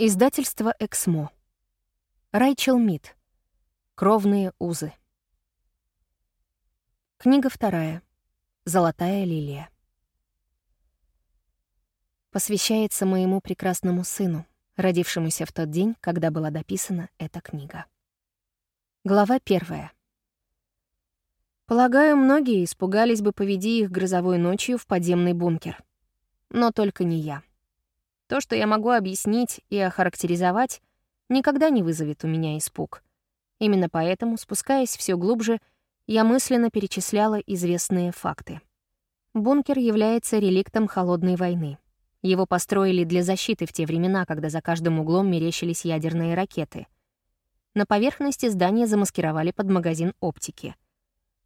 Издательство «Эксмо». Райчел Мид. Кровные узы. Книга вторая. Золотая лилия. Посвящается моему прекрасному сыну, родившемуся в тот день, когда была дописана эта книга. Глава первая. Полагаю, многие испугались бы, поведи их грозовой ночью в подземный бункер. Но только не я. То, что я могу объяснить и охарактеризовать, никогда не вызовет у меня испуг. Именно поэтому, спускаясь все глубже, я мысленно перечисляла известные факты. Бункер является реликтом холодной войны. Его построили для защиты в те времена, когда за каждым углом мерещились ядерные ракеты. На поверхности здания замаскировали под магазин оптики.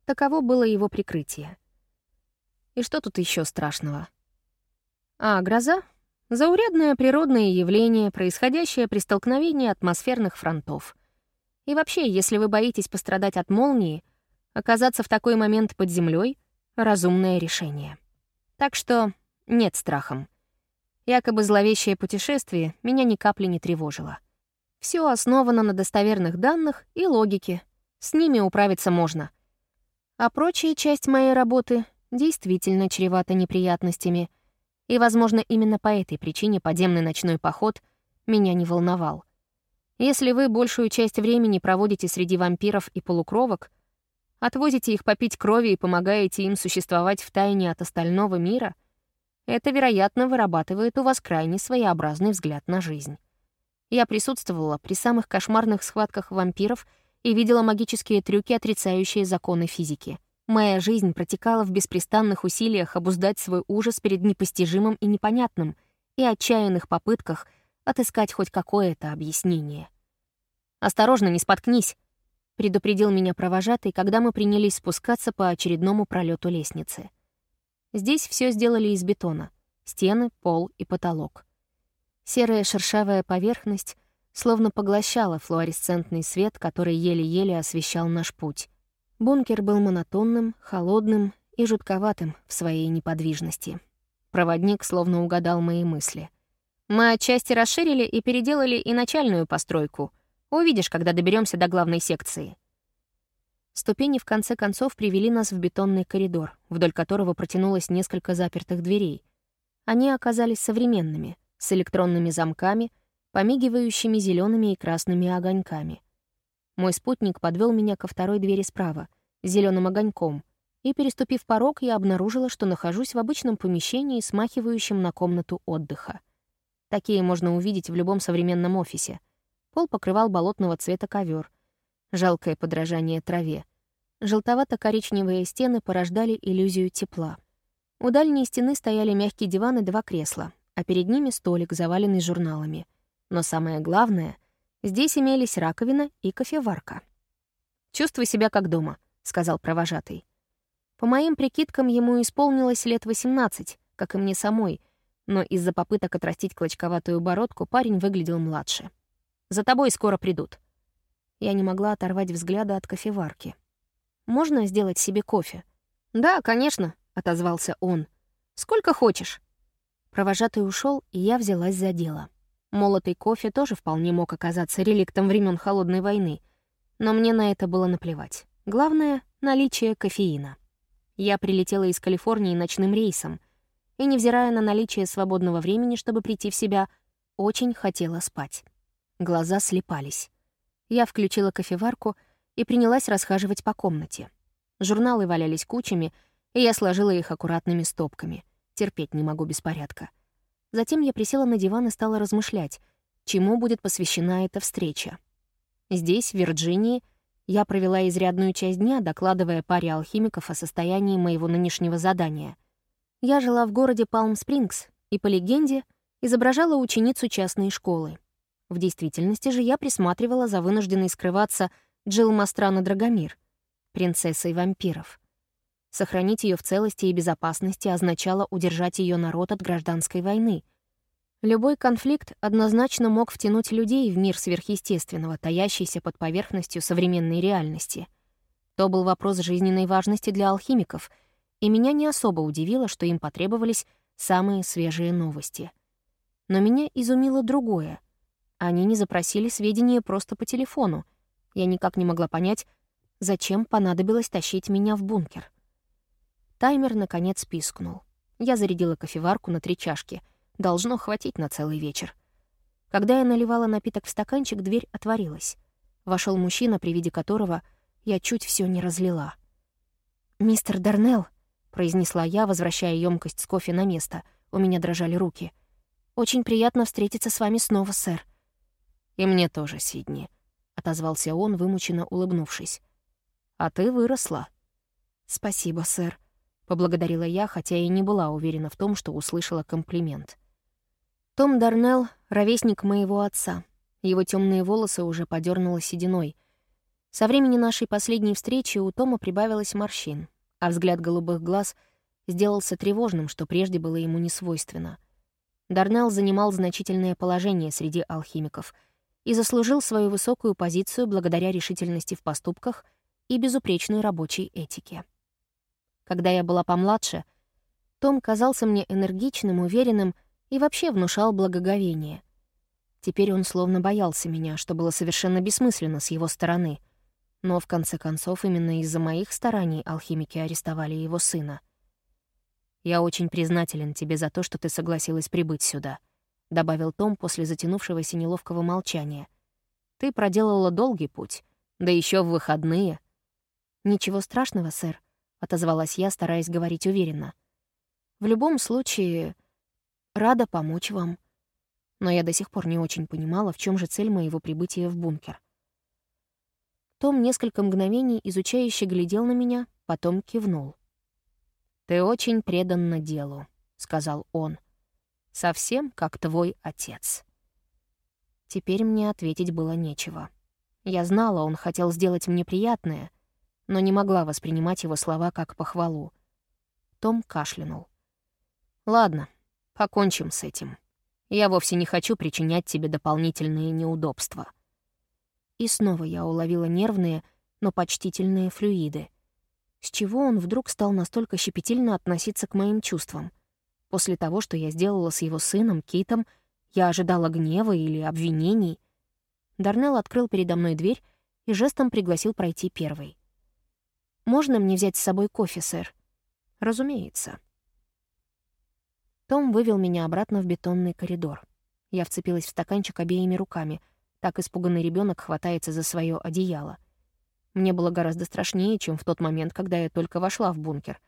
Таково было его прикрытие. И что тут еще страшного? А, гроза? Заурядное природное явление, происходящее при столкновении атмосферных фронтов. И вообще, если вы боитесь пострадать от молнии, оказаться в такой момент под землей — разумное решение. Так что нет страхом. Якобы зловещее путешествие меня ни капли не тревожило. Все основано на достоверных данных и логике. С ними управиться можно. А прочая часть моей работы действительно чревата неприятностями — и, возможно, именно по этой причине подземный ночной поход меня не волновал. Если вы большую часть времени проводите среди вампиров и полукровок, отвозите их попить крови и помогаете им существовать в тайне от остального мира, это, вероятно, вырабатывает у вас крайне своеобразный взгляд на жизнь. Я присутствовала при самых кошмарных схватках вампиров и видела магические трюки, отрицающие законы физики — Моя жизнь протекала в беспрестанных усилиях обуздать свой ужас перед непостижимым и непонятным и отчаянных попытках отыскать хоть какое-то объяснение. «Осторожно, не споткнись!» — предупредил меня провожатый, когда мы принялись спускаться по очередному пролету лестницы. Здесь все сделали из бетона — стены, пол и потолок. Серая шершавая поверхность словно поглощала флуоресцентный свет, который еле-еле освещал наш путь. Бункер был монотонным, холодным и жутковатым в своей неподвижности. Проводник словно угадал мои мысли. «Мы отчасти расширили и переделали и начальную постройку. Увидишь, когда доберемся до главной секции». Ступени в конце концов привели нас в бетонный коридор, вдоль которого протянулось несколько запертых дверей. Они оказались современными, с электронными замками, помигивающими зелеными и красными огоньками — мой спутник подвел меня ко второй двери справа, зеленым огоньком, и, переступив порог, я обнаружила, что нахожусь в обычном помещении, смахивающем на комнату отдыха. Такие можно увидеть в любом современном офисе. Пол покрывал болотного цвета ковер. Жалкое подражание траве. Желтовато-коричневые стены порождали иллюзию тепла. У дальней стены стояли мягкий диван и два кресла, а перед ними столик, заваленный журналами. Но самое главное Здесь имелись раковина и кофеварка. «Чувствуй себя как дома», — сказал провожатый. По моим прикидкам, ему исполнилось лет 18, как и мне самой, но из-за попыток отрастить клочковатую бородку парень выглядел младше. «За тобой скоро придут». Я не могла оторвать взгляда от кофеварки. «Можно сделать себе кофе?» «Да, конечно», — отозвался он. «Сколько хочешь». Провожатый ушел, и я взялась за дело. Молотый кофе тоже вполне мог оказаться реликтом времен Холодной войны, но мне на это было наплевать. Главное — наличие кофеина. Я прилетела из Калифорнии ночным рейсом, и, невзирая на наличие свободного времени, чтобы прийти в себя, очень хотела спать. Глаза слепались. Я включила кофеварку и принялась расхаживать по комнате. Журналы валялись кучами, и я сложила их аккуратными стопками. Терпеть не могу беспорядка. Затем я присела на диван и стала размышлять, чему будет посвящена эта встреча. Здесь, в Вирджинии, я провела изрядную часть дня, докладывая паре алхимиков о состоянии моего нынешнего задания. Я жила в городе Палм-Спрингс и, по легенде, изображала ученицу частной школы. В действительности же я присматривала за вынужденной скрываться Джилл Мастрана Драгомир, принцессой вампиров. Сохранить ее в целости и безопасности означало удержать ее народ от гражданской войны. Любой конфликт однозначно мог втянуть людей в мир сверхъестественного, таящийся под поверхностью современной реальности. То был вопрос жизненной важности для алхимиков, и меня не особо удивило, что им потребовались самые свежие новости. Но меня изумило другое. Они не запросили сведения просто по телефону. Я никак не могла понять, зачем понадобилось тащить меня в бункер. Таймер, наконец, пискнул. Я зарядила кофеварку на три чашки. Должно хватить на целый вечер. Когда я наливала напиток в стаканчик, дверь отворилась. Вошел мужчина, при виде которого я чуть все не разлила. «Мистер Дарнелл», — произнесла я, возвращая емкость с кофе на место. У меня дрожали руки. «Очень приятно встретиться с вами снова, сэр». «И мне тоже, Сидни», — отозвался он, вымученно улыбнувшись. «А ты выросла». «Спасибо, сэр», поблагодарила я, хотя и не была уверена в том, что услышала комплимент. Том Дарнелл — ровесник моего отца. Его темные волосы уже подернуло сединой. Со времени нашей последней встречи у Тома прибавилось морщин, а взгляд голубых глаз сделался тревожным, что прежде было ему не свойственно. Дарнелл занимал значительное положение среди алхимиков и заслужил свою высокую позицию благодаря решительности в поступках и безупречной рабочей этике. Когда я была помладше, Том казался мне энергичным, уверенным и вообще внушал благоговение. Теперь он словно боялся меня, что было совершенно бессмысленно с его стороны. Но, в конце концов, именно из-за моих стараний алхимики арестовали его сына. «Я очень признателен тебе за то, что ты согласилась прибыть сюда», — добавил Том после затянувшегося неловкого молчания. «Ты проделала долгий путь, да еще в выходные». «Ничего страшного, сэр», отозвалась я, стараясь говорить уверенно. В любом случае, рада помочь вам. Но я до сих пор не очень понимала, в чем же цель моего прибытия в бункер. Том несколько мгновений изучающе глядел на меня, потом кивнул. «Ты очень преданна делу», — сказал он. «Совсем как твой отец». Теперь мне ответить было нечего. Я знала, он хотел сделать мне приятное — но не могла воспринимать его слова как похвалу. Том кашлянул. «Ладно, покончим с этим. Я вовсе не хочу причинять тебе дополнительные неудобства». И снова я уловила нервные, но почтительные флюиды. С чего он вдруг стал настолько щепетильно относиться к моим чувствам? После того, что я сделала с его сыном, Китом, я ожидала гнева или обвинений. Дарнелл открыл передо мной дверь и жестом пригласил пройти первой. «Можно мне взять с собой кофе, сэр?» «Разумеется». Том вывел меня обратно в бетонный коридор. Я вцепилась в стаканчик обеими руками. Так испуганный ребенок хватается за свое одеяло. Мне было гораздо страшнее, чем в тот момент, когда я только вошла в бункер.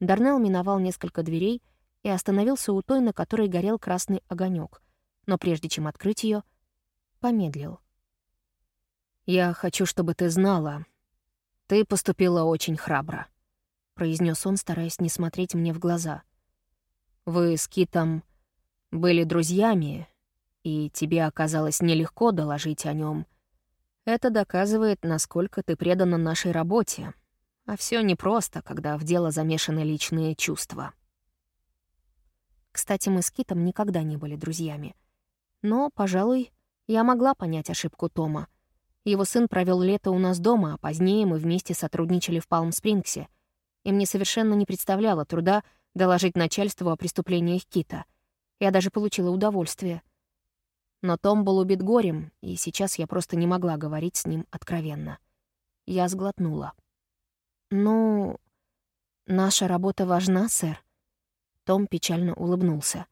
Дарнелл миновал несколько дверей и остановился у той, на которой горел красный огонек. Но прежде чем открыть ее, помедлил. «Я хочу, чтобы ты знала, «Ты поступила очень храбро», — произнес он, стараясь не смотреть мне в глаза. «Вы с Китом были друзьями, и тебе оказалось нелегко доложить о нем. Это доказывает, насколько ты предана нашей работе. А все непросто, когда в дело замешаны личные чувства». Кстати, мы с Китом никогда не были друзьями. Но, пожалуй, я могла понять ошибку Тома — его сын провел лето у нас дома, а позднее мы вместе сотрудничали в Палм-Спрингсе. И мне совершенно не представляло труда доложить начальству о преступлениях Кита. Я даже получила удовольствие. Но Том был убит горем, и сейчас я просто не могла говорить с ним откровенно. Я сглотнула. «Ну, наша работа важна, сэр?» Том печально улыбнулся.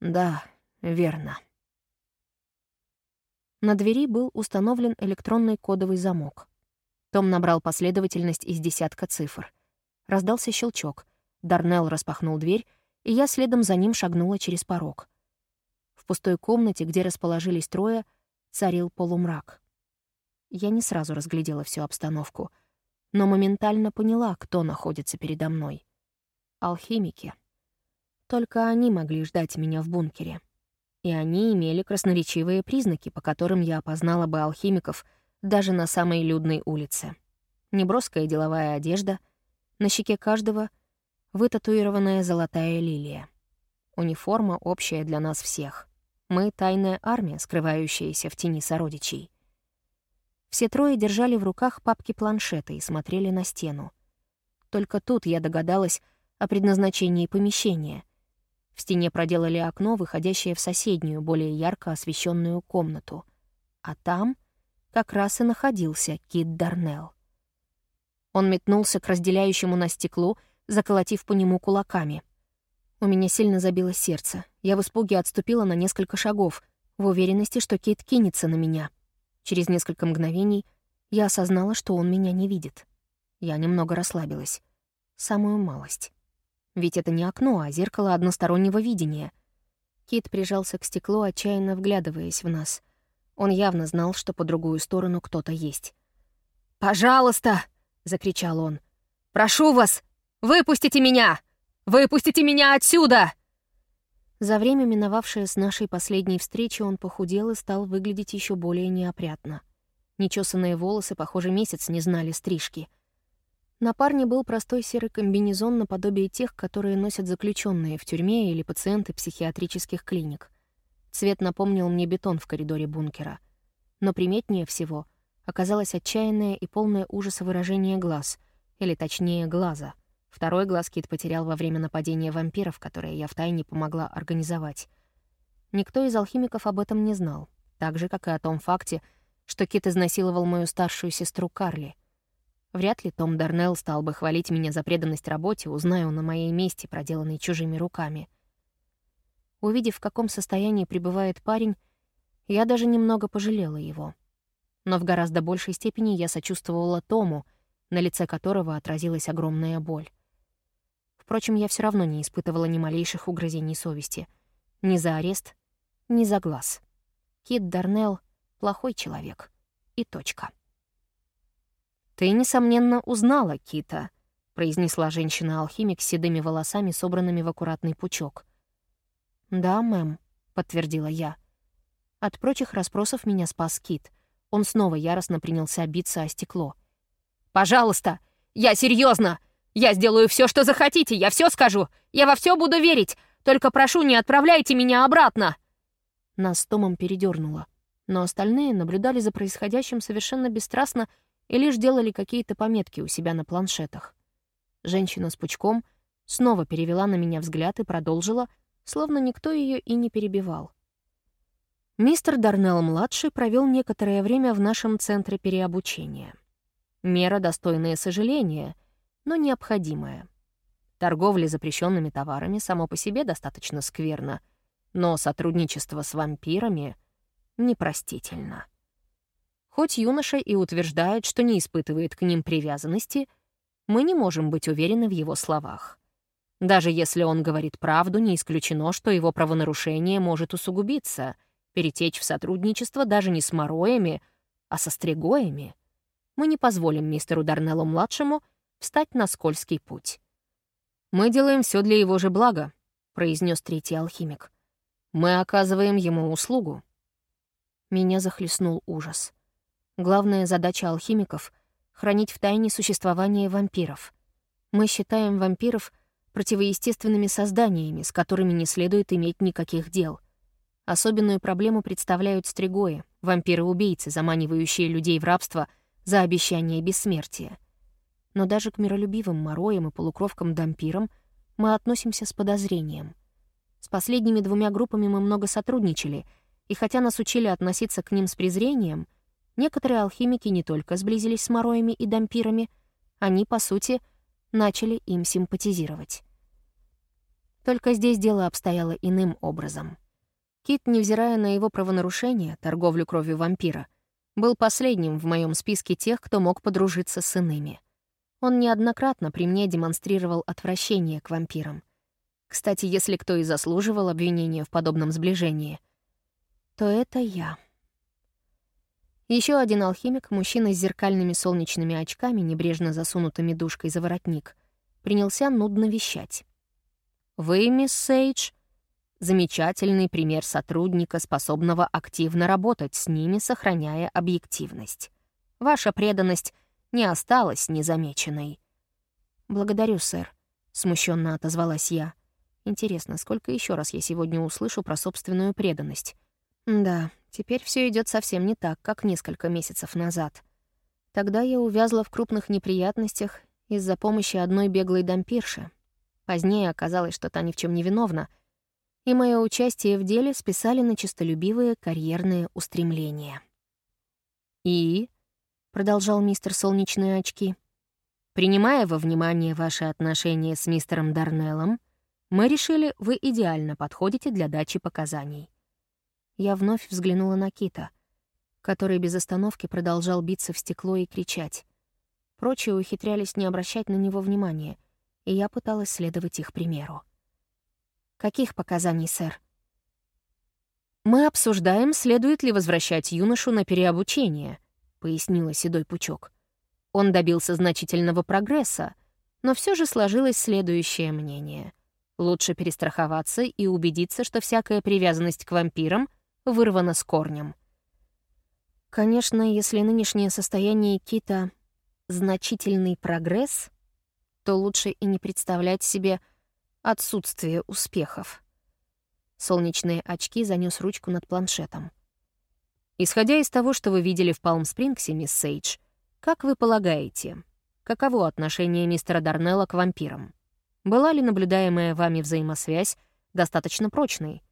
«Да, верно». На двери был установлен электронный кодовый замок. Том набрал последовательность из десятка цифр. Раздался щелчок. Дарнелл распахнул дверь, и я следом за ним шагнула через порог. В пустой комнате, где расположились трое, царил полумрак. Я не сразу разглядела всю обстановку, но моментально поняла, кто находится передо мной. Алхимики. Только они могли ждать меня в бункере и они имели красноречивые признаки, по которым я опознала бы алхимиков даже на самой людной улице. Неброская деловая одежда, на щеке каждого вытатуированная золотая лилия. Униформа общая для нас всех. Мы — тайная армия, скрывающаяся в тени сородичей. Все трое держали в руках папки-планшеты и смотрели на стену. Только тут я догадалась о предназначении помещения — В стене проделали окно, выходящее в соседнюю, более ярко освещенную комнату. А там как раз и находился Кит Дарнелл. Он метнулся к разделяющему на стеклу, заколотив по нему кулаками. У меня сильно забилось сердце. Я в испуге отступила на несколько шагов, в уверенности, что Кит кинется на меня. Через несколько мгновений я осознала, что он меня не видит. Я немного расслабилась. Самую малость. Ведь это не окно, а зеркало одностороннего видения. Кит прижался к стеклу, отчаянно вглядываясь в нас. Он явно знал, что по другую сторону кто-то есть. «Пожалуйста!» — закричал он. «Прошу вас! Выпустите меня! Выпустите меня отсюда!» За время, миновавшее с нашей последней встречи, он похудел и стал выглядеть еще более неопрятно. Нечесанные волосы, похоже, месяц не знали стрижки. На парне был простой серый комбинезон наподобие тех, которые носят заключенные в тюрьме или пациенты психиатрических клиник. Цвет напомнил мне бетон в коридоре бункера. Но приметнее всего оказалось отчаянное и полное ужаса выражение глаз, или точнее глаза. Второй глаз Кит потерял во время нападения вампиров, которое я втайне помогла организовать. Никто из алхимиков об этом не знал, так же, как и о том факте, что Кит изнасиловал мою старшую сестру Карли. Вряд ли Том Дарнелл стал бы хвалить меня за преданность работе, узная он на моей месте, проделанной чужими руками. Увидев, в каком состоянии пребывает парень, я даже немного пожалела его но в гораздо большей степени я сочувствовала Тому, на лице которого отразилась огромная боль. Впрочем, я все равно не испытывала ни малейших угрызений совести. Ни за арест, ни за глаз. Кит Дарнелл — плохой человек. И точка. «Ты, несомненно, узнала Кита», — произнесла женщина-алхимик с седыми волосами, собранными в аккуратный пучок. «Да, мэм», — подтвердила я. От прочих расспросов меня спас Кит — он снова яростно принялся биться о стекло. «Пожалуйста! Я серьезно! Я сделаю все, что захотите! Я все скажу! Я во все буду верить! Только прошу, не отправляйте меня обратно!» Нас с Томом передернуло, но остальные наблюдали за происходящим совершенно бесстрастно и лишь делали какие-то пометки у себя на планшетах. Женщина с пучком снова перевела на меня взгляд и продолжила, словно никто ее и не перебивал. Мистер Дарнелл-младший провел некоторое время в нашем центре переобучения. Мера, достойная сожаления, но необходимая. Торговля запрещенными товарами само по себе достаточно скверно, но сотрудничество с вампирами непростительно. Хоть юноша и утверждает, что не испытывает к ним привязанности, мы не можем быть уверены в его словах. Даже если он говорит правду, не исключено, что его правонарушение может усугубиться — перетечь в сотрудничество даже не с мороями, а со стригоями. Мы не позволим мистеру Дарнеллу-младшему встать на скользкий путь. «Мы делаем все для его же блага», — произнес третий алхимик. «Мы оказываем ему услугу». Меня захлестнул ужас. Главная задача алхимиков — хранить в тайне существование вампиров. Мы считаем вампиров противоестественными созданиями, с которыми не следует иметь никаких дел. Особенную проблему представляют стригои, вампиры-убийцы, заманивающие людей в рабство за обещание бессмертия. Но даже к миролюбивым мороям и полукровкам-дампирам мы относимся с подозрением. С последними двумя группами мы много сотрудничали, и хотя нас учили относиться к ним с презрением, некоторые алхимики не только сблизились с мороями и дампирами, они, по сути, начали им симпатизировать. Только здесь дело обстояло иным образом — Кит, невзирая на его правонарушение, торговлю кровью вампира, был последним в моем списке тех, кто мог подружиться с иными. Он неоднократно при мне демонстрировал отвращение к вампирам. Кстати, если кто и заслуживал обвинения в подобном сближении, то это я. Еще один алхимик, мужчина с зеркальными солнечными очками, небрежно засунутыми душкой за воротник, принялся нудно вещать. «Вы, мисс Сейдж, замечательный пример сотрудника, способного активно работать с ними, сохраняя объективность. Ваша преданность не осталась незамеченной. «Благодарю, сэр», — смущенно отозвалась я. «Интересно, сколько еще раз я сегодня услышу про собственную преданность?» «Да, теперь все идет совсем не так, как несколько месяцев назад. Тогда я увязла в крупных неприятностях из-за помощи одной беглой дампирши. Позднее оказалось, что та ни в чем не виновна — и мое участие в деле списали на честолюбивые карьерные устремления. «И?» — продолжал мистер Солнечные очки. «Принимая во внимание ваши отношения с мистером Дарнеллом, мы решили, вы идеально подходите для дачи показаний». Я вновь взглянула на Кита, который без остановки продолжал биться в стекло и кричать. Прочие ухитрялись не обращать на него внимания, и я пыталась следовать их примеру. «Каких показаний, сэр?» «Мы обсуждаем, следует ли возвращать юношу на переобучение», — пояснила Седой Пучок. Он добился значительного прогресса, но все же сложилось следующее мнение. Лучше перестраховаться и убедиться, что всякая привязанность к вампирам вырвана с корнем. Конечно, если нынешнее состояние Кита — значительный прогресс, то лучше и не представлять себе отсутствие успехов. Солнечные очки занёс ручку над планшетом. «Исходя из того, что вы видели в Палм-Спрингсе, мисс Сейдж, как вы полагаете, каково отношение мистера Дарнелла к вампирам? Была ли наблюдаемая вами взаимосвязь достаточно прочной?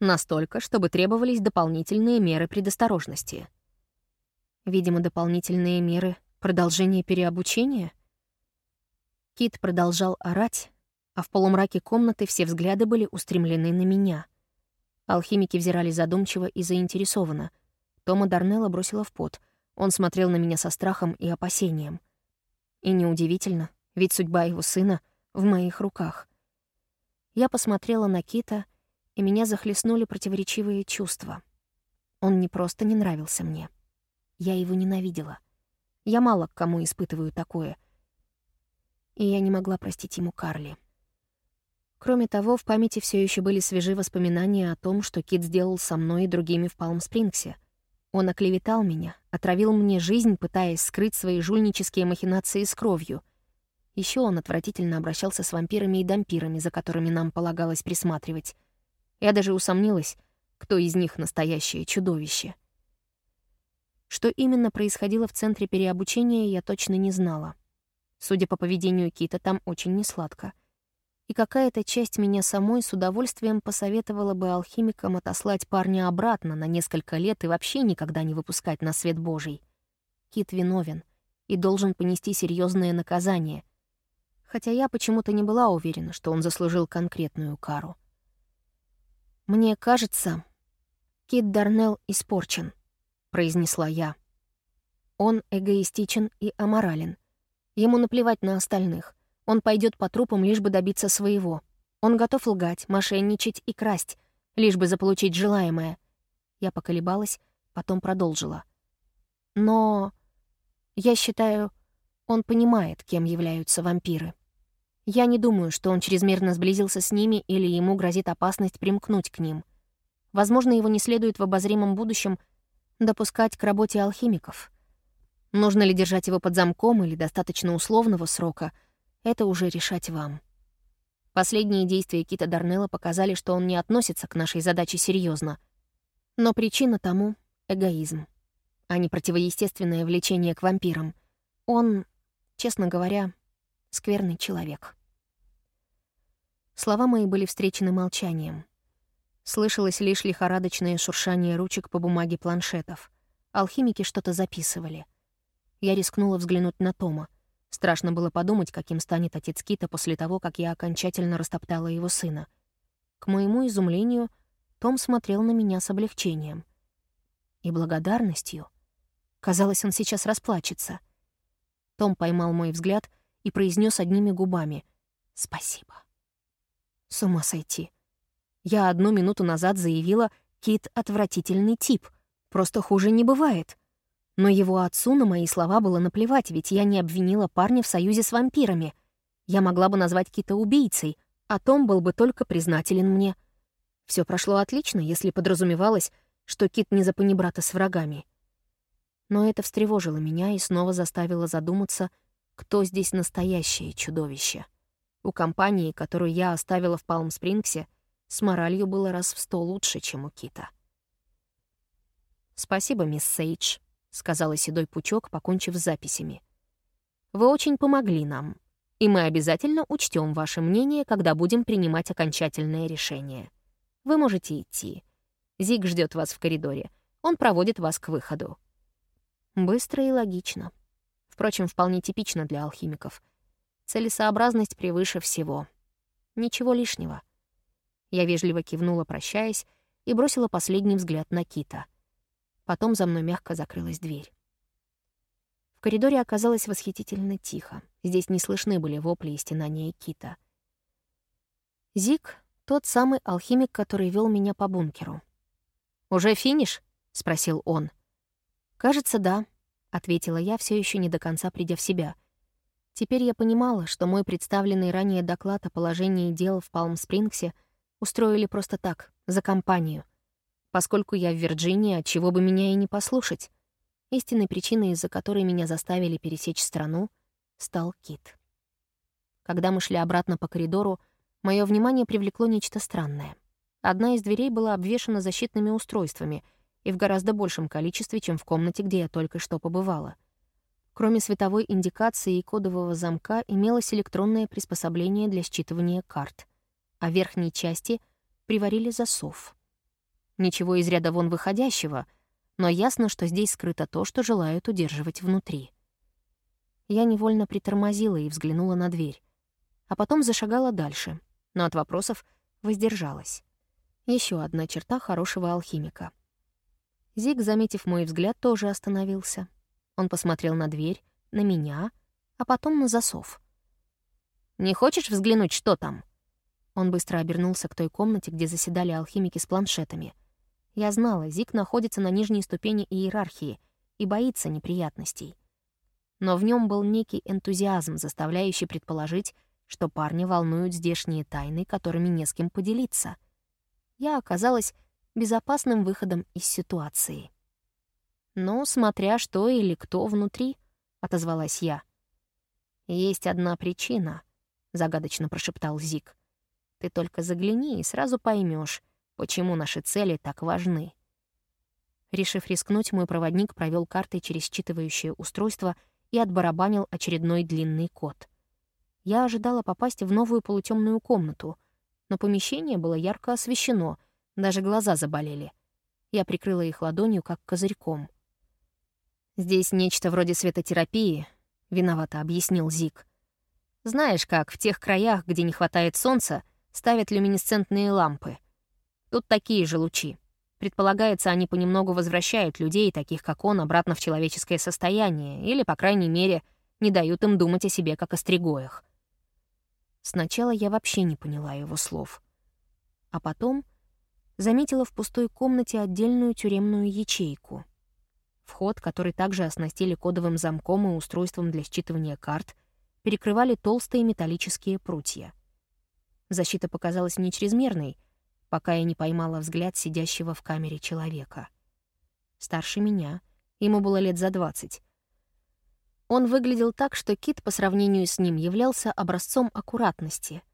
Настолько, чтобы требовались дополнительные меры предосторожности?» Видимо, дополнительные меры — продолжение переобучения? Кит продолжал орать, а в полумраке комнаты все взгляды были устремлены на меня. Алхимики взирали задумчиво и заинтересованно. Тома Дарнелла бросила в пот. Он смотрел на меня со страхом и опасением. И неудивительно, ведь судьба его сына в моих руках. Я посмотрела на Кита, и меня захлестнули противоречивые чувства. Он не просто не нравился мне. Я его ненавидела. Я мало к кому испытываю такое. И я не могла простить ему Карли. Кроме того, в памяти все еще были свежи воспоминания о том, что Кит сделал со мной и другими в Палм-Спрингсе. Он оклеветал меня, отравил мне жизнь, пытаясь скрыть свои жульнические махинации с кровью. Еще он отвратительно обращался с вампирами и дампирами, за которыми нам полагалось присматривать. Я даже усомнилась, кто из них настоящее чудовище. Что именно происходило в центре переобучения, я точно не знала. Судя по поведению Кита, там очень несладко — и какая-то часть меня самой с удовольствием посоветовала бы алхимикам отослать парня обратно на несколько лет и вообще никогда не выпускать на свет Божий. Кит виновен и должен понести серьезное наказание, хотя я почему-то не была уверена, что он заслужил конкретную кару. «Мне кажется, Кит Дарнелл испорчен», — произнесла я. «Он эгоистичен и аморален. Ему наплевать на остальных. Он пойдет по трупам, лишь бы добиться своего. Он готов лгать, мошенничать и красть, лишь бы заполучить желаемое. Я поколебалась, потом продолжила. Но я считаю, он понимает, кем являются вампиры. Я не думаю, что он чрезмерно сблизился с ними или ему грозит опасность примкнуть к ним. Возможно, его не следует в обозримом будущем допускать к работе алхимиков. Нужно ли держать его под замком или достаточно условного срока — это уже решать вам. Последние действия Кита Дарнелла показали, что он не относится к нашей задаче серьезно. Но причина тому — эгоизм, а не противоестественное влечение к вампирам. Он, честно говоря, скверный человек. Слова мои были встречены молчанием. Слышалось лишь лихорадочное шуршание ручек по бумаге планшетов. Алхимики что-то записывали. Я рискнула взглянуть на Тома — Страшно было подумать, каким станет отец Кита после того, как я окончательно растоптала его сына. К моему изумлению, том смотрел на меня с облегчением. И благодарностью. Казалось, он сейчас расплачется. Том поймал мой взгляд и произнес одними губами «Спасибо». С ума сойти. Я одну минуту назад заявила «Кит — отвратительный тип. Просто хуже не бывает». Но его отцу на мои слова было наплевать, ведь я не обвинила парня в союзе с вампирами. Я могла бы назвать Кита убийцей, а Том был бы только признателен мне. Все прошло отлично, если подразумевалось, что Кит не запанибрата с врагами. Но это встревожило меня и снова заставило задуматься, кто здесь настоящее чудовище. У компании, которую я оставила в Палм-Спрингсе, с моралью было раз в сто лучше, чем у Кита. «Спасибо, мисс Сейдж», — сказала седой пучок, покончив с записями. «Вы очень помогли нам, и мы обязательно учтем ваше мнение, когда будем принимать окончательное решение. Вы можете идти. Зиг ждет вас в коридоре. Он проводит вас к выходу». Быстро и логично. Впрочем, вполне типично для алхимиков. Целесообразность превыше всего. Ничего лишнего. Я вежливо кивнула, прощаясь, и бросила последний взгляд на Кита. Потом за мной мягко закрылась дверь. В коридоре оказалось восхитительно тихо. Здесь не слышны были вопли и стенания Кита. Зик — тот самый алхимик, который вел меня по бункеру. «Уже финиш?» — спросил он. «Кажется, да», — ответила я, все еще не до конца придя в себя. Теперь я понимала, что мой представленный ранее доклад о положении дел в Палм-Спрингсе устроили просто так, за компанию. Поскольку я в Вирджинии, от чего бы меня и не послушать. Истинной причиной, из-за которой меня заставили пересечь страну, стал Кит. Когда мы шли обратно по коридору, мое внимание привлекло нечто странное. Одна из дверей была обвешана защитными устройствами — и в гораздо большем количестве, чем в комнате, где я только что побывала. Кроме световой индикации и кодового замка имелось электронное приспособление для считывания карт, а верхней части приварили засов. Ничего из ряда вон выходящего, но ясно, что здесь скрыто то, что желают удерживать внутри. Я невольно притормозила и взглянула на дверь, а потом зашагала дальше, но от вопросов воздержалась. Еще одна черта хорошего алхимика. Зиг, заметив мой взгляд, тоже остановился. Он посмотрел на дверь, на меня, а потом на засов. «Не хочешь взглянуть, что там?» Он быстро обернулся к той комнате, где заседали алхимики с планшетами. Я знала, Зиг находится на нижней ступени иерархии и боится неприятностей. Но в нем был некий энтузиазм, заставляющий предположить, что парня волнуют здешние тайны, которыми не с кем поделиться. Я оказалась безопасным выходом из ситуации. «Ну, смотря что или кто внутри», — отозвалась я. «Есть одна причина», — загадочно прошептал Зик. «Ты только загляни и сразу поймешь, почему наши цели так важны». Решив рискнуть, мой проводник провел картой через считывающее устройство и отбарабанил очередной длинный код. Я ожидала попасть в новую полутемную комнату, но помещение было ярко освещено — даже глаза заболели. Я прикрыла их ладонью, как козырьком. «Здесь нечто вроде светотерапии», — виновато объяснил Зик. «Знаешь как, в тех краях, где не хватает солнца, ставят люминесцентные лампы. Тут такие же лучи. Предполагается, они понемногу возвращают людей, таких как он, обратно в человеческое состояние, или, по крайней мере, не дают им думать о себе, как о стригоях. Сначала я вообще не поняла его слов. А потом заметила в пустой комнате отдельную тюремную ячейку. Вход, который также оснастили кодовым замком и устройством для считывания карт, перекрывали толстые металлические прутья. Защита показалась не чрезмерной, пока я не поймала взгляд сидящего в камере человека. Старше меня, ему было лет за двадцать. Он выглядел так, что Кит по сравнению с ним являлся образцом аккуратности —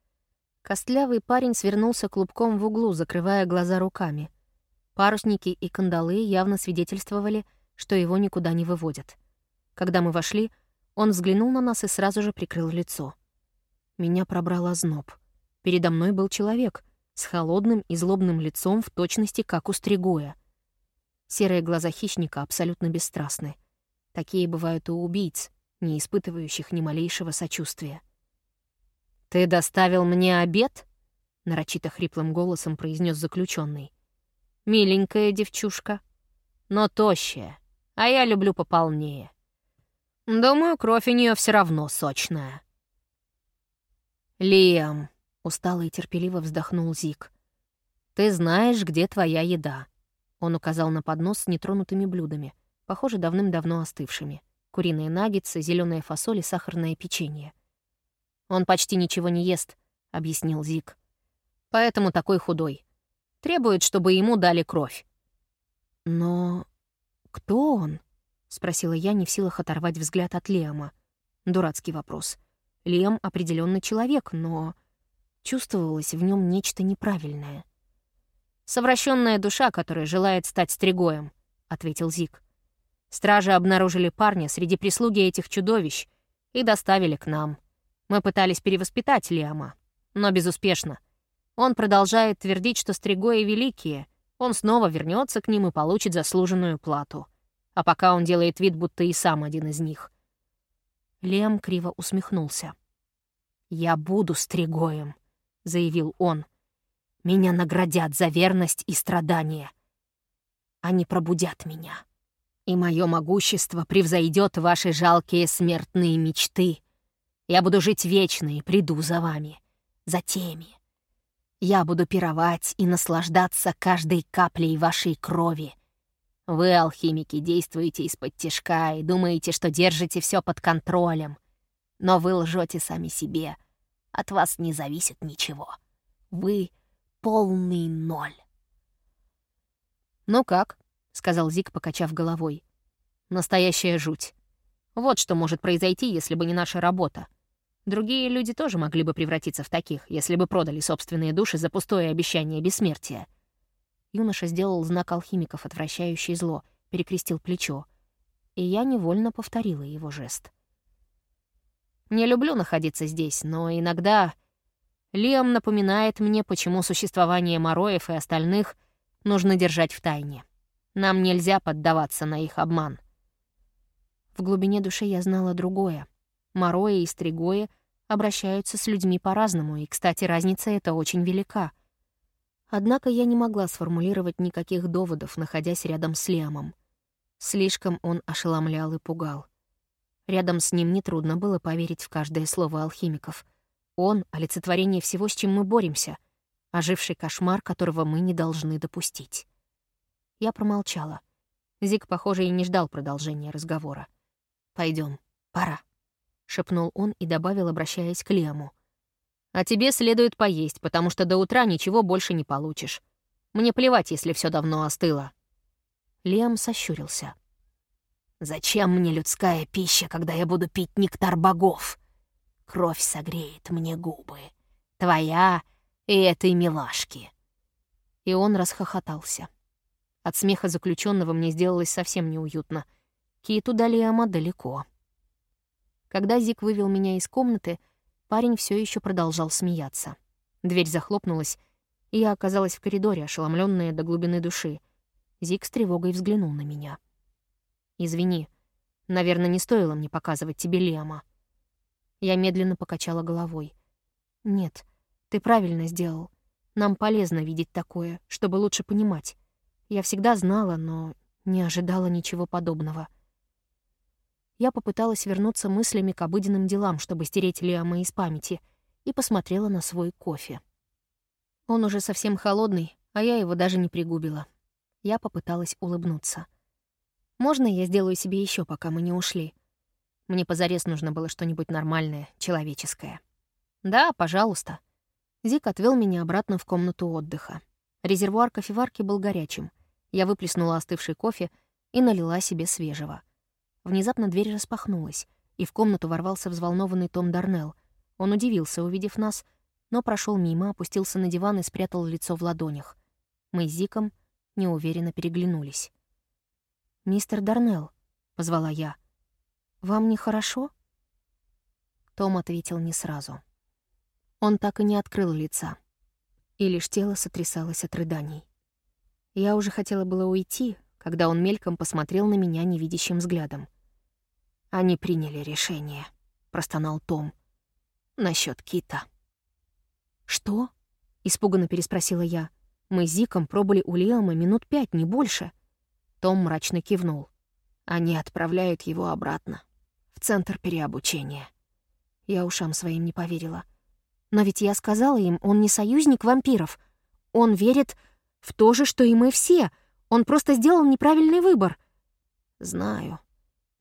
Костлявый парень свернулся клубком в углу, закрывая глаза руками. Парусники и кандалы явно свидетельствовали, что его никуда не выводят. Когда мы вошли, он взглянул на нас и сразу же прикрыл лицо. Меня пробрал озноб. Передо мной был человек с холодным и злобным лицом в точности, как у Стригоя. Серые глаза хищника абсолютно бесстрастны. Такие бывают у убийц, не испытывающих ни малейшего сочувствия. «Ты доставил мне обед?» — нарочито хриплым голосом произнес заключенный. «Миленькая девчушка, но тощая, а я люблю пополнее. Думаю, кровь у нее все равно сочная». «Лиам», — устало и терпеливо вздохнул Зик, — «ты знаешь, где твоя еда». Он указал на поднос с нетронутыми блюдами, похоже, давным-давно остывшими. Куриные наггетсы, зеленая фасоль и сахарное печенье — он почти ничего не ест», — объяснил Зик. «Поэтому такой худой. Требует, чтобы ему дали кровь». «Но кто он?» — спросила я, не в силах оторвать взгляд от Лиама. Дурацкий вопрос. Лиам определенно человек, но чувствовалось в нем нечто неправильное. «Совращенная душа, которая желает стать стригоем», — ответил Зик. «Стражи обнаружили парня среди прислуги этих чудовищ и доставили к нам. Мы пытались перевоспитать Лиама, но безуспешно. Он продолжает твердить, что Стригои великие. Он снова вернется к ним и получит заслуженную плату. А пока он делает вид, будто и сам один из них. Лем криво усмехнулся. «Я буду Стригоем», — заявил он. «Меня наградят за верность и страдания. Они пробудят меня, и мое могущество превзойдет ваши жалкие смертные мечты. Я буду жить вечно и приду за вами, за теми, я буду пировать и наслаждаться каждой каплей вашей крови. Вы, алхимики, действуете из-под тяжка и думаете, что держите все под контролем. Но вы лжете сами себе. От вас не зависит ничего. Вы — полный ноль. «Ну как?» — сказал Зик, покачав головой. «Настоящая жуть. Вот что может произойти, если бы не наша работа. Другие люди тоже могли бы превратиться в таких, если бы продали собственные души за пустое обещание бессмертия. Юноша сделал знак алхимиков, отвращающий зло, перекрестил плечо. И я невольно повторила его жест. Не люблю находиться здесь, но иногда Лиам напоминает мне, почему существование Мороев и остальных нужно держать в тайне. Нам нельзя поддаваться на их обман. В глубине души я знала другое — Морои и Стригои обращаются с людьми по-разному, и, кстати, разница эта очень велика. Однако я не могла сформулировать никаких доводов, находясь рядом с Лиамом. Слишком он ошеломлял и пугал. Рядом с ним нетрудно было поверить в каждое слово алхимиков. Он — олицетворение всего, с чем мы боремся, оживший кошмар, которого мы не должны допустить. Я промолчала. Зик, похоже, и не ждал продолжения разговора. Пойдем, пора». — шепнул он и добавил, обращаясь к Лему. «А тебе следует поесть, потому что до утра ничего больше не получишь. Мне плевать, если все давно остыло». Лем сощурился. «Зачем мне людская пища, когда я буду пить нектар богов? Кровь согреет мне губы. Твоя и этой милашки». И он расхохотался. От смеха заключенного мне сделалось совсем неуютно. Киту до Лиама далеко. Когда Зик вывел меня из комнаты, парень все еще продолжал смеяться. Дверь захлопнулась, и я оказалась в коридоре, ошеломленная до глубины души. Зик с тревогой взглянул на меня. «Извини, наверное, не стоило мне показывать тебе Лиама». Я медленно покачала головой. «Нет, ты правильно сделал. Нам полезно видеть такое, чтобы лучше понимать. Я всегда знала, но не ожидала ничего подобного» я попыталась вернуться мыслями к обыденным делам, чтобы стереть Лиама из памяти, и посмотрела на свой кофе. Он уже совсем холодный, а я его даже не пригубила. Я попыталась улыбнуться. «Можно я сделаю себе еще, пока мы не ушли?» Мне позарез нужно было что-нибудь нормальное, человеческое. «Да, пожалуйста». Зик отвел меня обратно в комнату отдыха. Резервуар кофеварки был горячим. Я выплеснула остывший кофе и налила себе свежего — Внезапно дверь распахнулась, и в комнату ворвался взволнованный Том Дарнелл. Он удивился, увидев нас, но прошел мимо, опустился на диван и спрятал лицо в ладонях. Мы с Зиком неуверенно переглянулись. «Мистер Дарнелл», — позвала я, — «вам нехорошо?» Том ответил не сразу. Он так и не открыл лица, и лишь тело сотрясалось от рыданий. Я уже хотела было уйти, когда он мельком посмотрел на меня невидящим взглядом. «Они приняли решение», — простонал Том. «Насчёт Кита». «Что?» — испуганно переспросила я. «Мы с Зиком пробыли у Лиама минут пять, не больше». Том мрачно кивнул. «Они отправляют его обратно, в центр переобучения». Я ушам своим не поверила. «Но ведь я сказала им, он не союзник вампиров. Он верит в то же, что и мы все. Он просто сделал неправильный выбор». «Знаю»,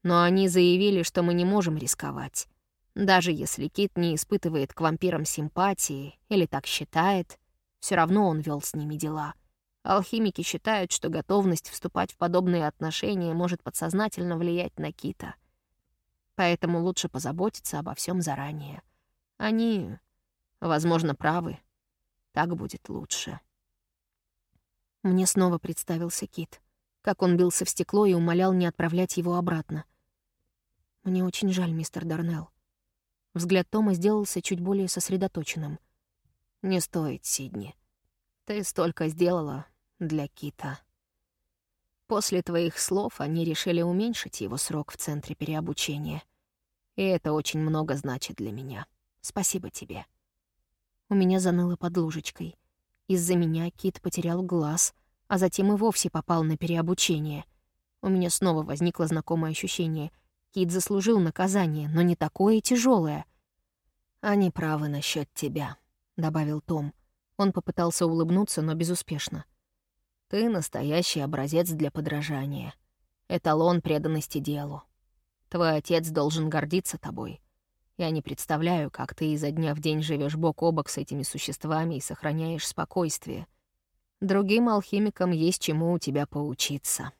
но они заявили, что мы не можем рисковать. Даже если Кит не испытывает к вампирам симпатии или так считает, все равно он вел с ними дела. Алхимики считают, что готовность вступать в подобные отношения может подсознательно влиять на Кита. Поэтому лучше позаботиться обо всем заранее. Они, возможно, правы. Так будет лучше. Мне снова представился Кит, как он бился в стекло и умолял не отправлять его обратно. «Мне очень жаль, мистер Дарнелл». Взгляд Тома сделался чуть более сосредоточенным. «Не стоит, Сидни. Ты столько сделала для Кита». После твоих слов они решили уменьшить его срок в центре переобучения. И это очень много значит для меня. Спасибо тебе. У меня заныло под ложечкой. Из-за меня Кит потерял глаз, а затем и вовсе попал на переобучение. У меня снова возникло знакомое ощущение. Кит заслужил наказание, но не такое тяжелое. «Они правы насчет тебя», — добавил Том. Он попытался улыбнуться, но безуспешно. «Ты настоящий образец для подражания. Эталон преданности делу. Твой отец должен гордиться тобой. Я не представляю, как ты изо дня в день живешь бок о бок с этими существами и сохраняешь спокойствие. Другим алхимикам есть чему у тебя поучиться.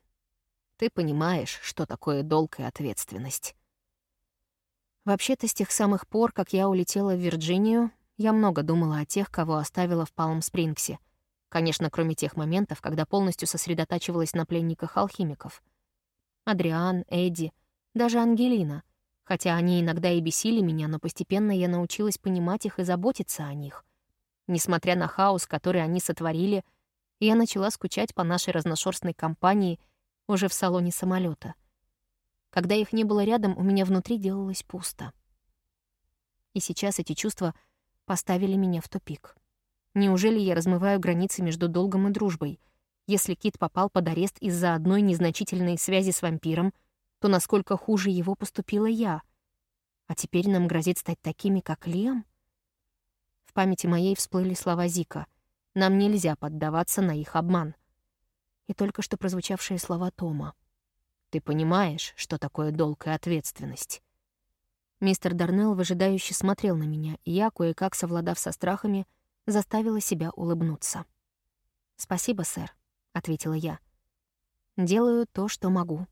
Ты понимаешь, что такое долг и ответственность. Вообще-то с тех самых пор, как я улетела в Вирджинию, я много думала о тех, кого оставила в Палм-Спрингсе. Конечно, кроме тех моментов, когда полностью сосредотачивалась на пленниках-алхимиков. Адриан, Эдди, даже Ангелина — Хотя они иногда и бесили меня, но постепенно я научилась понимать их и заботиться о них. Несмотря на хаос, который они сотворили, я начала скучать по нашей разношерстной компании уже в салоне самолета. Когда их не было рядом, у меня внутри делалось пусто. И сейчас эти чувства поставили меня в тупик. Неужели я размываю границы между долгом и дружбой? Если Кит попал под арест из-за одной незначительной связи с вампиром — то насколько хуже его поступила я. А теперь нам грозит стать такими, как Лем? В памяти моей всплыли слова Зика. Нам нельзя поддаваться на их обман. И только что прозвучавшие слова Тома. «Ты понимаешь, что такое долг и ответственность?» Мистер Дарнелл выжидающе смотрел на меня, и я, кое-как совладав со страхами, заставила себя улыбнуться. «Спасибо, сэр», — ответила я. «Делаю то, что могу».